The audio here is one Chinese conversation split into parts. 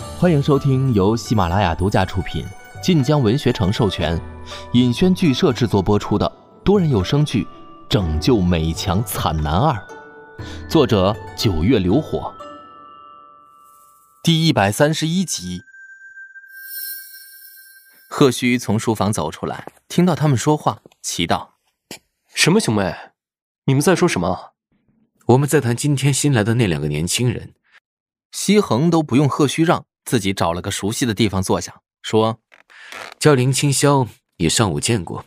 欢迎收听由喜马拉雅独家出品、晋江文学城授权、尹轩剧社制作播出的多人有声剧《拯救美强惨男二》，作者九月流火，第一百三十一集。贺虚从书房走出来，听到他们说话，奇道：“什么兄妹？你们在说什么？我们在谈今天新来的那两个年轻人。”西恒都不用贺虚让，自己找了个熟悉的地方坐下，说：“叫林清霄，也上午见过。”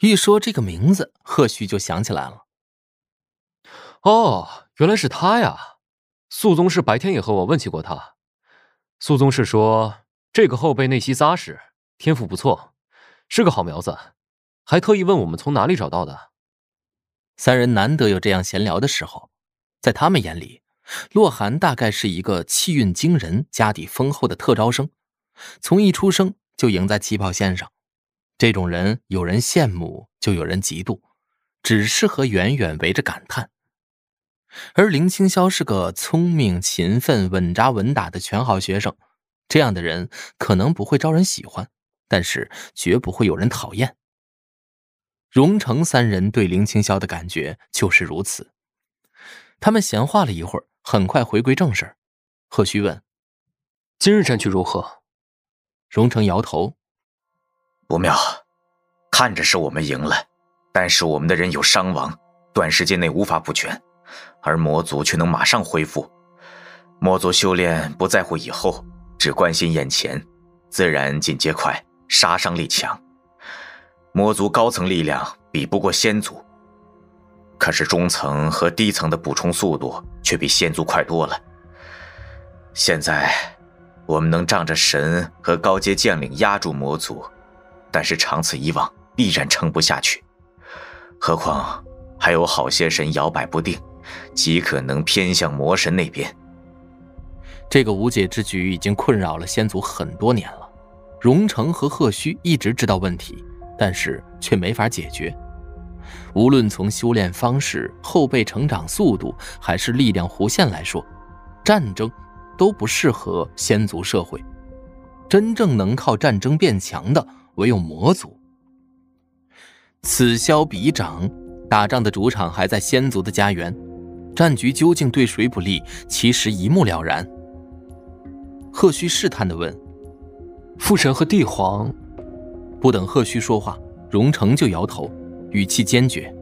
一说这个名字，贺旭就想起来了。哦，原来是他呀！苏宗室白天也和我问起过他。苏宗室说，这个后辈内息扎实，天赋不错，是个好苗子，还特意问我们从哪里找到的。三人难得有这样闲聊的时候，在他们眼里。洛寒大概是一个气运惊人、家底丰厚的特招生，从一出生就赢在起跑线上。这种人，有人羡慕，就有人嫉妒，只适合远远围着感叹。而林清霄是个聪明、勤奋、稳扎稳打的全好学生，这样的人可能不会招人喜欢，但是绝不会有人讨厌。荣成三人对林清霄的感觉就是如此。他们闲话了一会儿。很快回归正事，贺虚问：“今日战局如何？”荣成摇头：“不妙，看着是我们赢了，但是我们的人有伤亡，短时间内无法补全，而魔族却能马上恢复。魔族修炼不在乎以后，只关心眼前，自然进阶快，杀伤力强。魔族高层力量比不过仙族。”可是中层和低层的补充速度却比仙族快多了。现在，我们能仗着神和高阶将领压住魔族，但是长此以往必然撑不下去。何况还有好些神摇摆不定，极可能偏向魔神那边。这个无解之局已经困扰了仙族很多年了。荣成和贺虚一直知道问题，但是却没法解决。无论从修炼方式、后辈成长速度，还是力量弧线来说，战争都不适合仙族社会。真正能靠战争变强的，唯有魔族。此消彼长，打仗的主场还在仙族的家园，战局究竟对谁不利，其实一目了然。贺虚试探地问：“父神和帝皇？”不等贺虚说话，荣成就摇头。语气坚决，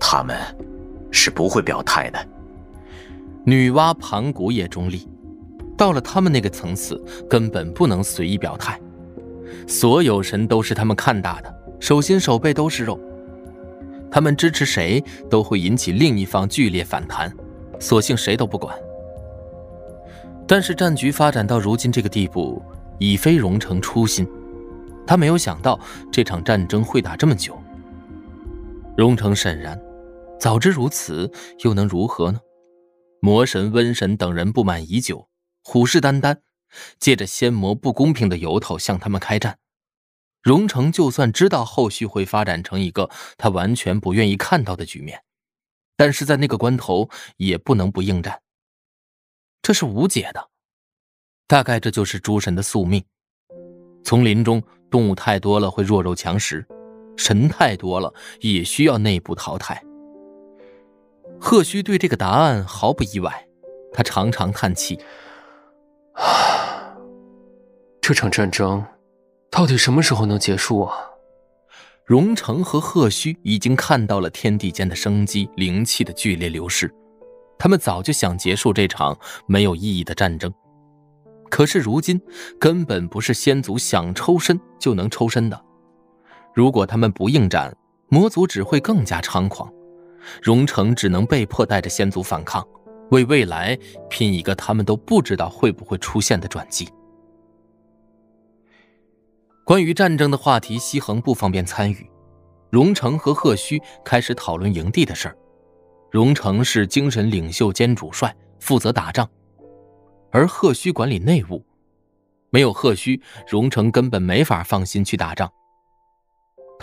他们是不会表态的。女娲盘古也中立，到了他们那个层次，根本不能随意表态。所有神都是他们看大的，手心手背都是肉。他们支持谁，都会引起另一方剧烈反弹，索性谁都不管。但是战局发展到如今这个地步，已非荣成初心。他没有想到这场战争会打这么久。荣成沈然，早知如此，又能如何呢？魔神、瘟神等人不满已久，虎视眈眈，借着仙魔不公平的由头向他们开战。荣成就算知道后续会发展成一个他完全不愿意看到的局面，但是在那个关头也不能不应战。这是无解的，大概这就是诸神的宿命。丛林中动物太多了，会弱肉强食。神太多了，也需要内部淘汰。贺虚对这个答案毫不意外，他长长叹气：“ 这场战争到底什么时候能结束啊？”荣成和贺虚已经看到了天地间的生机灵气的剧烈流失，他们早就想结束这场没有意义的战争，可是如今根本不是先祖想抽身就能抽身的。如果他们不应战，魔族只会更加猖狂，荣成只能被迫带着先族反抗，为未来拼一个他们都不知道会不会出现的转机。关于战争的话题，西恒不方便参与。荣成和贺虚开始讨论营地的事儿。荣成是精神领袖兼主帅，负责打仗，而贺虚管理内务。没有贺虚，荣成根本没法放心去打仗。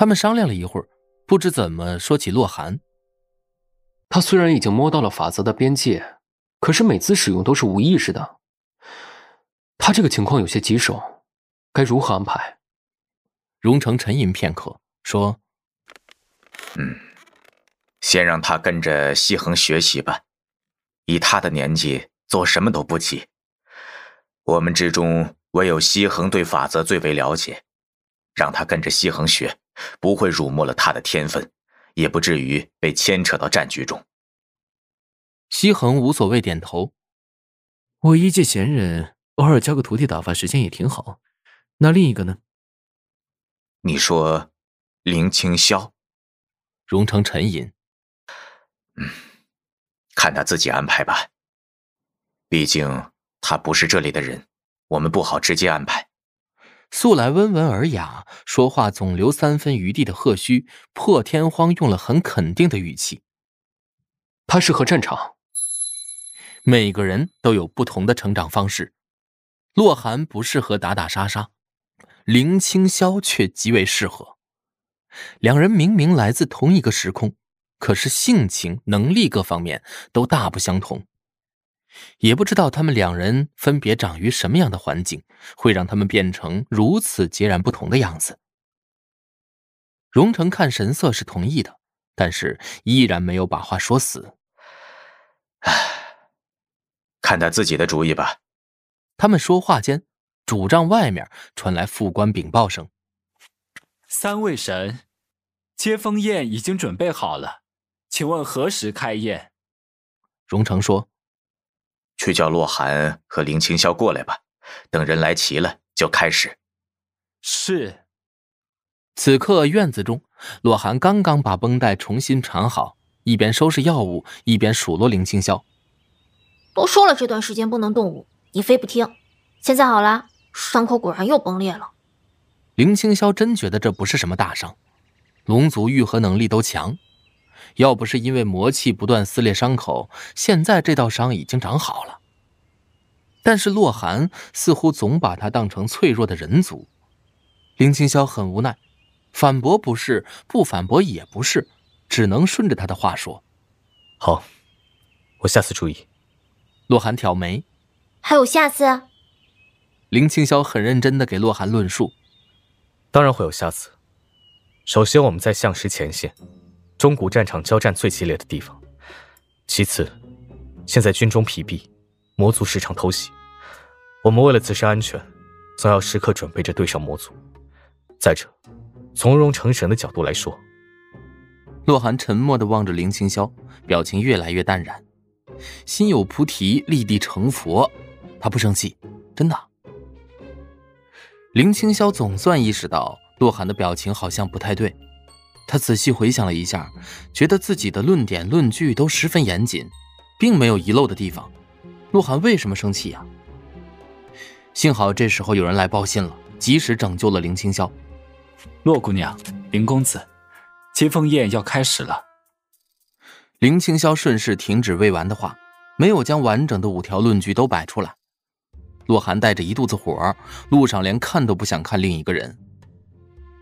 他们商量了一会儿，不知怎么说起洛寒。他虽然已经摸到了法则的边界，可是每次使用都是无意识的。他这个情况有些棘手，该如何安排？荣成沉吟片刻，说：“嗯，先让他跟着西恒学习吧。以他的年纪，做什么都不急。我们之中唯有西恒对法则最为了解，让他跟着西恒学，不会辱没了他的天分，也不至于被牵扯到战局中。”西恒无所谓，点头。我一介闲人。偶尔教个徒弟打发时间也挺好，那另一个呢？你说，林清霄？荣成沉吟，嗯，看他自己安排吧。毕竟他不是这里的人，我们不好直接安排。素来温文尔雅、说话总留三分余地的贺虚破天荒用了很肯定的语气。他适合战场。每个人都有不同的成长方式。洛寒不适合打打杀杀，林清霄却极为适合。两人明明来自同一个时空，可是性情、能力各方面都大不相同。也不知道他们两人分别长于什么样的环境，会让他们变成如此截然不同的样子。荣成看神色是同意的，但是依然没有把话说死。唉，看他自己的主意吧。他们说话间，主帐外面传来副官禀报声：“三位神，接风宴已经准备好了，请问何时开宴？”荣成说：“去叫洛寒和林清霄过来吧，等人来齐了就开始。”是。此刻院子中，洛寒刚刚把绷带重新缠好，一边收拾药物，一边数落林清霄：“都说了这段时间不能动武。”你非不听，现在好了，伤口果然又崩裂了。林清霄真觉得这不是什么大伤，龙族愈合能力都强，要不是因为魔气不断撕裂伤口，现在这道伤已经长好了。但是洛寒似乎总把他当成脆弱的人族，林清霄很无奈，反驳不是，不反驳也不是，只能顺着他的话说：“好，我下次注意。”洛寒挑眉。还有下次？林清霄很认真的给洛寒论述。当然会有下次。首先，我们在相石前线，中古战场交战最激烈的地方。其次，现在军中疲弊，魔族时常偷袭，我们为了自身安全，总要时刻准备着对上魔族。再者，从容成神的角度来说，洛寒沉默的望着林清霄，表情越来越淡然。心有菩提，立地成佛。他不生气，真的。林清霄总算意识到洛寒的表情好像不太对，他仔细回想了一下，觉得自己的论点论据都十分严谨，并没有遗漏的地方。洛寒为什么生气呀？幸好这时候有人来报信了，及时拯救了林清霄。洛姑娘，林公子，接风宴要开始了。林清霄顺势停止未完的话，没有将完整的五条论据都摆出来。洛寒带着一肚子火，路上连看都不想看另一个人。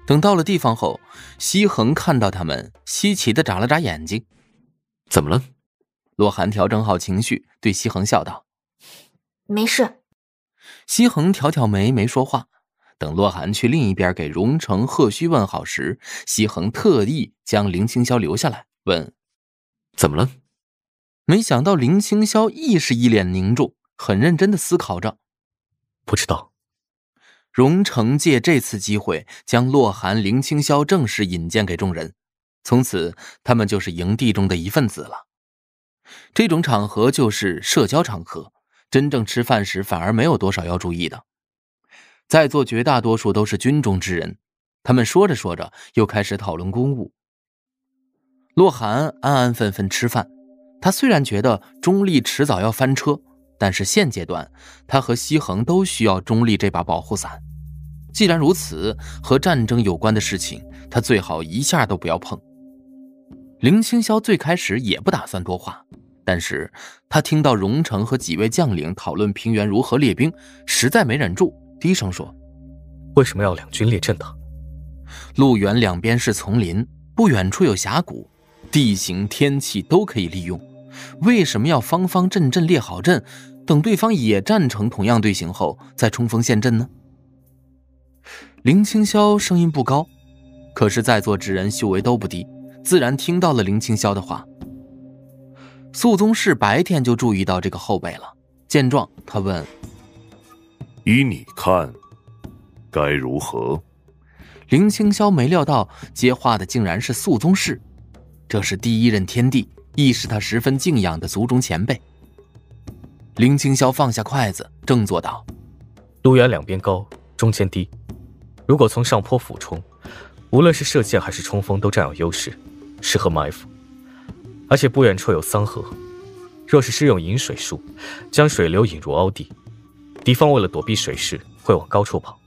等到了地方后，西恒看到他们，稀奇的眨了眨眼睛。怎么了？洛寒调整好情绪，对西恒笑道：“没事。”西恒挑挑眉，没说话。等洛寒去另一边给荣成、贺虚问好时，西恒特意将林清霄留下来，问：“怎么了？”没想到林清霄亦是一脸凝重，很认真的思考着。不知道，荣成借这次机会将洛寒、林清霄正式引荐给众人，从此他们就是营地中的一份子了。这种场合就是社交场合，真正吃饭时反而没有多少要注意的。在座绝大多数都是军中之人，他们说着说着又开始讨论公务。洛寒安安分分吃饭，他虽然觉得钟离迟早要翻车。但是现阶段，他和西恒都需要中立这把保护伞。既然如此，和战争有关的事情，他最好一下都不要碰。林清霄最开始也不打算多话，但是他听到荣成和几位将领讨论平原如何列兵，实在没忍住，低声说：“为什么要两军列阵呢？路远两边是丛林，不远处有峡谷，地形天气都可以利用。为什么要方方阵阵列好阵？”等对方也站成同样队形后再冲锋陷阵呢？林青霄声音不高，可是在座之人修为都不低，自然听到了林青霄的话。肃宗室白天就注意到这个后辈了，见状，他问：“依你看，该如何？”林青霄没料到接话的竟然是肃宗室，这是第一任天帝，亦是他十分敬仰的族中前辈。林青霄放下筷子，正坐道：“路远两边高，中间低。”如果从上坡俯冲，无论是射箭还是冲锋都占有优势，适合埋伏。而且不远处有桑河，若是施用引水术，将水流引入凹地，敌方为了躲避水势，会往高处跑。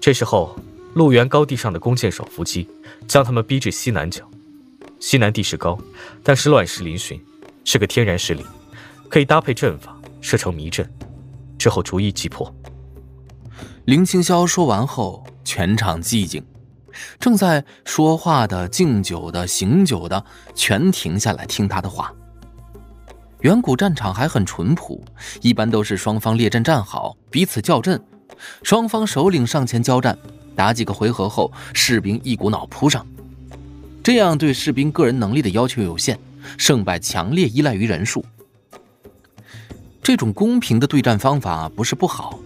这时候，路原高地上的弓箭手伏击，将他们逼至西南角。西南地势高，但是乱石嶙峋，是个天然石岭，可以搭配阵法设成迷阵，之后逐一击破。林青霄说完后。全场寂静，正在说话的、敬酒的、醒酒的，全停下来听他的话。远古战场还很淳朴，一般都是双方列阵站好，彼此叫阵，双方首领上前交战，打几个回合后，士兵一股脑扑上。这样对士兵个人能力的要求有限，胜败强烈依赖于人数。这种公平的对战方法不是不好，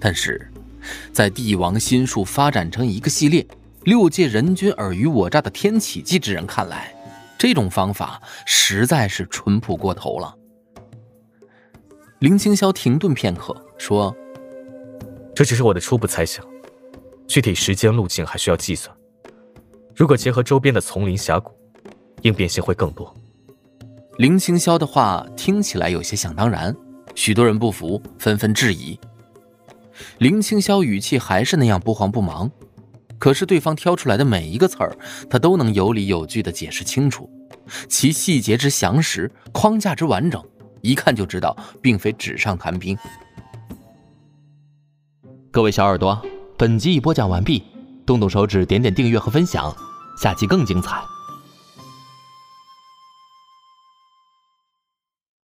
但是。在帝王心术发展成一个系列，六界人均尔虞我诈的天启纪之人看来，这种方法实在是淳朴过头了。林清霄停顿片刻，说：“这只是我的初步猜想，具体时间路径还需要计算。如果结合周边的丛林峡谷，应变性会更多。”林清霄的话听起来有些想当然，许多人不服，纷纷质疑。林青霄语气还是那样不慌不忙，可是对方挑出来的每一个词儿，他都能有理有据地解释清楚，其细节之详实，框架之完整，一看就知道并非纸上谈兵。各位小耳朵，本集已播讲完毕，动动手指点点订阅和分享，下期更精彩。